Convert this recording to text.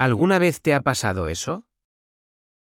¿Alguna vez te ha pasado eso?